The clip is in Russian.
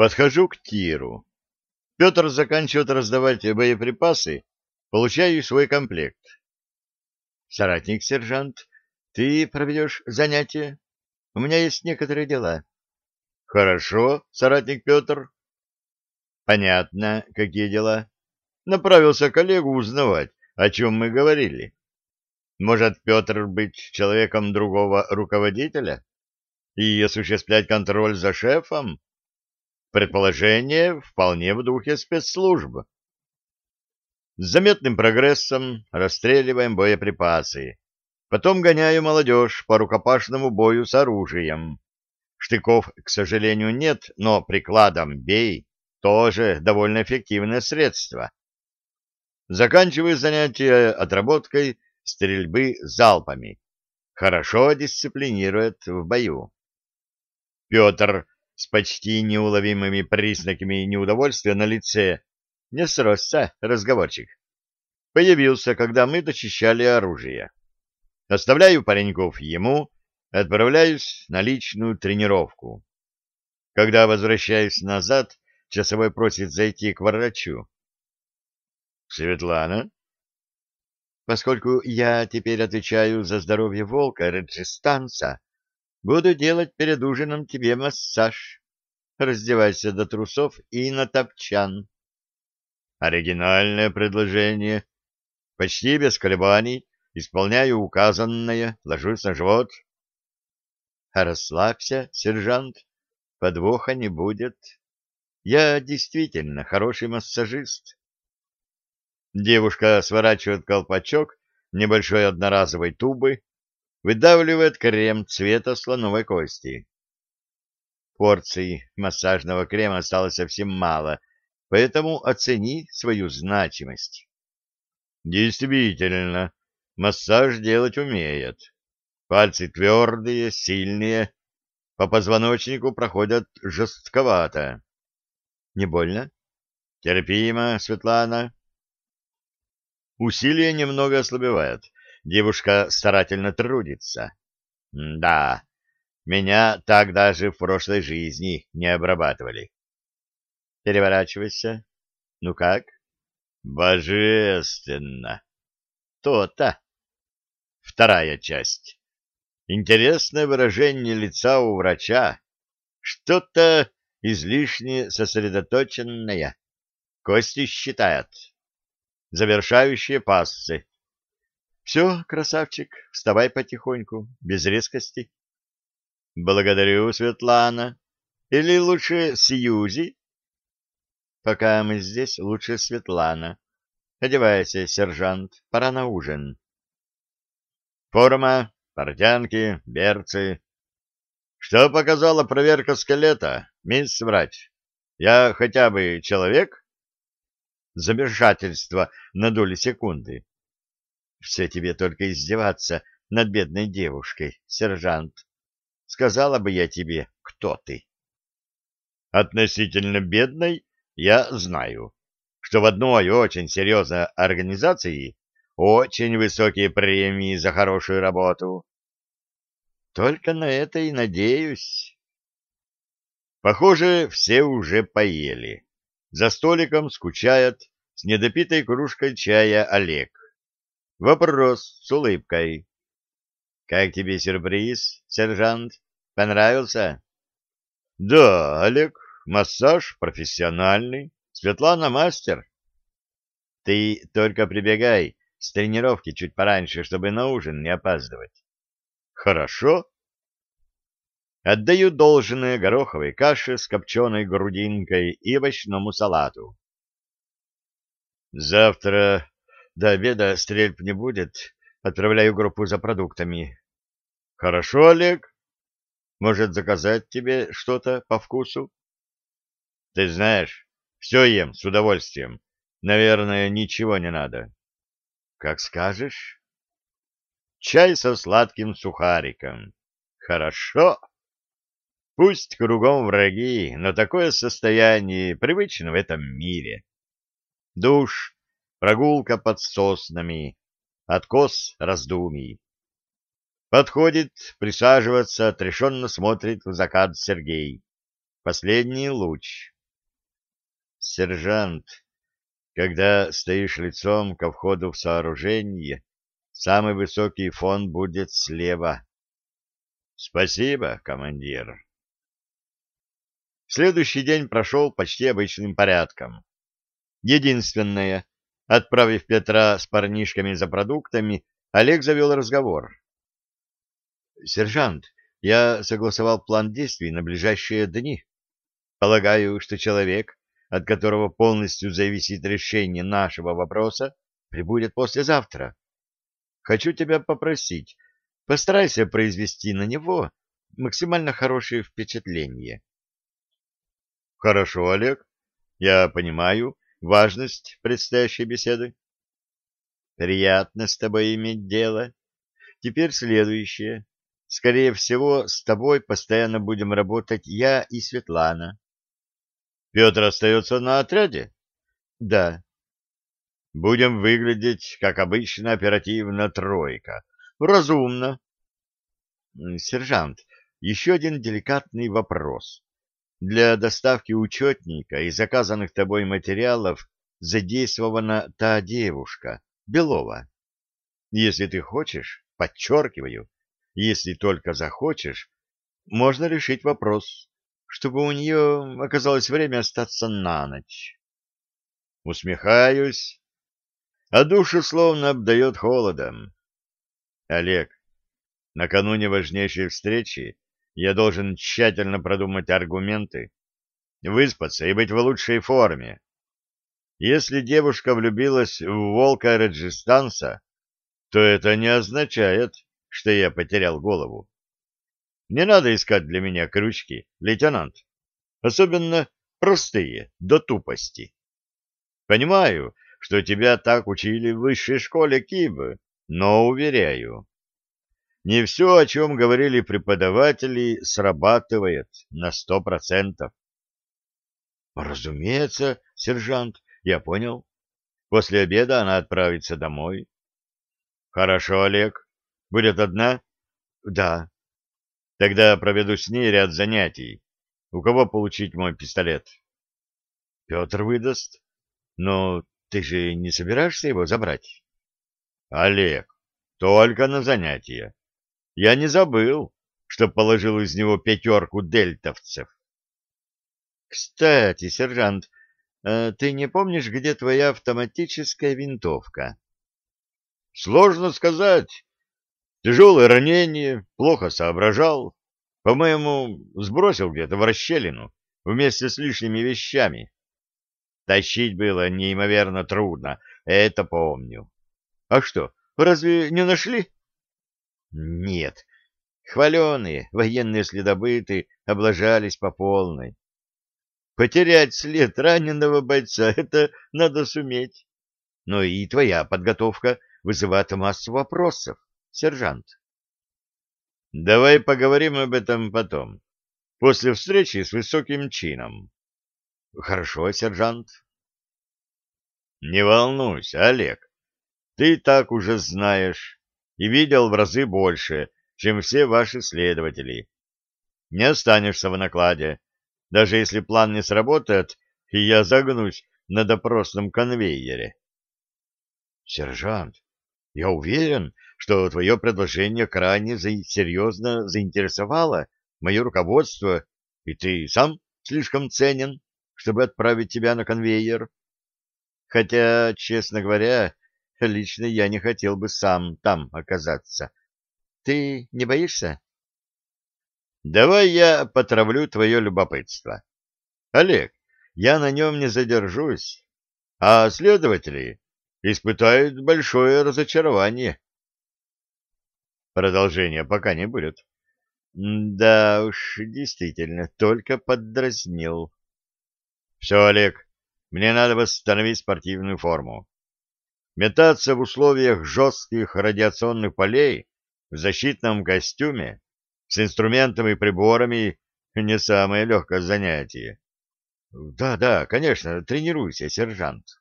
Подхожу к тиру. Петр заканчивает раздавать боеприпасы, получаю свой комплект. Соратник сержант, ты проведешь занятие? У меня есть некоторые дела. Хорошо, соратник Петр. Понятно, какие дела. Направился коллегу узнавать, о чем мы говорили. Может, Петр быть человеком другого руководителя и осуществлять контроль за шефом? Предположение вполне в духе спецслужб. С заметным прогрессом расстреливаем боеприпасы. Потом гоняю молодежь по рукопашному бою с оружием. Штыков, к сожалению, нет, но прикладом бей тоже довольно эффективное средство. Заканчиваю занятия отработкой стрельбы залпами. Хорошо дисциплинирует в бою. Петр с почти неуловимыми признаками неудовольствия на лице не сросся разговорчик. Появился, когда мы дочищали оружие. Оставляю пареньков ему, отправляюсь на личную тренировку. Когда возвращаюсь назад, часовой просит зайти к врачу. Светлана? Поскольку я теперь отвечаю за здоровье волка Реджистанса, буду делать перед ужином тебе массаж. Раздевайся до трусов и на топчан. Оригинальное предложение. Почти без колебаний исполняю указанное, ложусь на живот. Расслабься, сержант, подвоха не будет. Я действительно хороший массажист. Девушка сворачивает колпачок небольшой одноразовой тубы, выдавливает крем цвета слоновой кости. Порций массажного крема осталось совсем мало, поэтому оцени свою значимость. Действительно, массаж делать умеет. Пальцы твердые, сильные, по позвоночнику проходят жестковато. Не больно? Терпимо, Светлана. Усилие немного ослабевает. Девушка старательно трудится. Да, меня так даже в прошлой жизни не обрабатывали. Переворачивайся. Ну как? Божественно. То-то. Вторая часть. Интересное выражение лица у врача. Что-то излишне сосредоточенное. Кости считает завершающие пассы. Все, красавчик, вставай потихоньку, без резкости. Благодарю, Светлана. Или лучше Сьюзи? Пока мы здесь, лучше Светлана. Одевайся, сержант, пора на ужин. Форма, портянки, берцы. Что показала проверка скелета, мисс врач? Я хотя бы человек? замешательство на доли секунды. Все тебе только издеваться над бедной девушкой, сержант. Сказала бы я тебе, кто ты. Относительно бедной я знаю, что в одной очень серьезной организации очень высокие премии за хорошую работу. Только на это и надеюсь. Похоже, все уже поели. За столиком скучает с недопитой кружкой чая Олег. Вопрос с улыбкой. «Как тебе сюрприз, сержант? Понравился?» «Да, Олег, массаж профессиональный. Светлана мастер». «Ты только прибегай с тренировки чуть пораньше, чтобы на ужин не опаздывать». «Хорошо», Отдаю должное гороховой каше с копченой грудинкой и овощному салату. Завтра до обеда стрельб не будет. Отправляю группу за продуктами. Хорошо, Олег. Может, заказать тебе что-то по вкусу? Ты знаешь, все ем с удовольствием. Наверное, ничего не надо. Как скажешь. Чай со сладким сухариком. Хорошо. Пусть кругом враги, но такое состояние привычно в этом мире. Душ, прогулка под соснами, откос раздумий. Подходит, присаживаться, отрешенно смотрит в закат Сергей. Последний луч. Сержант, когда стоишь лицом ко входу в сооружение, самый высокий фон будет слева. Спасибо, командир. Следующий день прошел почти обычным порядком. Единственное, отправив Петра с парнишками за продуктами, Олег завел разговор. «Сержант, я согласовал план действий на ближайшие дни. Полагаю, что человек, от которого полностью зависит решение нашего вопроса, прибудет послезавтра. Хочу тебя попросить, постарайся произвести на него максимально хорошее впечатление. Хорошо, Олег. Я понимаю важность предстоящей беседы. Приятно с тобой иметь дело. Теперь следующее. Скорее всего, с тобой постоянно будем работать я и Светлана. Петр остается на отряде? Да. Будем выглядеть, как обычно, оперативно тройка. Разумно. Сержант, еще один деликатный вопрос. Для доставки учетника и заказанных тобой материалов задействована та девушка, Белова. Если ты хочешь, подчеркиваю, если только захочешь, можно решить вопрос, чтобы у нее оказалось время остаться на ночь. Усмехаюсь, а душу словно обдает холодом. Олег, накануне важнейшей встречи я должен тщательно продумать аргументы, выспаться и быть в лучшей форме. Если девушка влюбилась в волка Реджистанса, то это не означает, что я потерял голову. Не надо искать для меня крючки, лейтенант. Особенно простые, до тупости. Понимаю, что тебя так учили в высшей школе Кибы, но уверяю, не все, о чем говорили преподаватели, срабатывает на сто процентов. Разумеется, сержант, я понял. После обеда она отправится домой. Хорошо, Олег. Будет одна? Да. Тогда проведу с ней ряд занятий. У кого получить мой пистолет? Петр выдаст. Но ты же не собираешься его забрать? Олег, только на занятия. Я не забыл, что положил из него пятерку дельтовцев. Кстати, сержант, э, ты не помнишь, где твоя автоматическая винтовка? Сложно сказать. Тяжелое ранение, плохо соображал. По-моему, сбросил где-то в расщелину вместе с лишними вещами. Тащить было неимоверно трудно, это помню. А что, разве не нашли? Нет. Хваленые военные следобыты облажались по полной. Потерять след раненого бойца — это надо суметь. Но и твоя подготовка вызывает массу вопросов, сержант. Давай поговорим об этом потом, после встречи с высоким чином. Хорошо, сержант. Не волнуйся, Олег. Ты так уже знаешь, и видел в разы больше, чем все ваши следователи. Не останешься в накладе, даже если план не сработает, и я загнусь на допросном конвейере. Сержант, я уверен, что твое предложение крайне серьезно заинтересовало мое руководство, и ты сам слишком ценен, чтобы отправить тебя на конвейер. Хотя, честно говоря, Лично я не хотел бы сам там оказаться. Ты не боишься? Давай я потравлю твое любопытство. Олег, я на нем не задержусь, а следователи испытают большое разочарование. Продолжения пока не будет. Да уж, действительно, только поддразнил. Все, Олег, мне надо восстановить спортивную форму. Метаться в условиях жестких радиационных полей в защитном костюме с инструментами и приборами не самое легкое занятие. Да, да, конечно, тренируйся, сержант.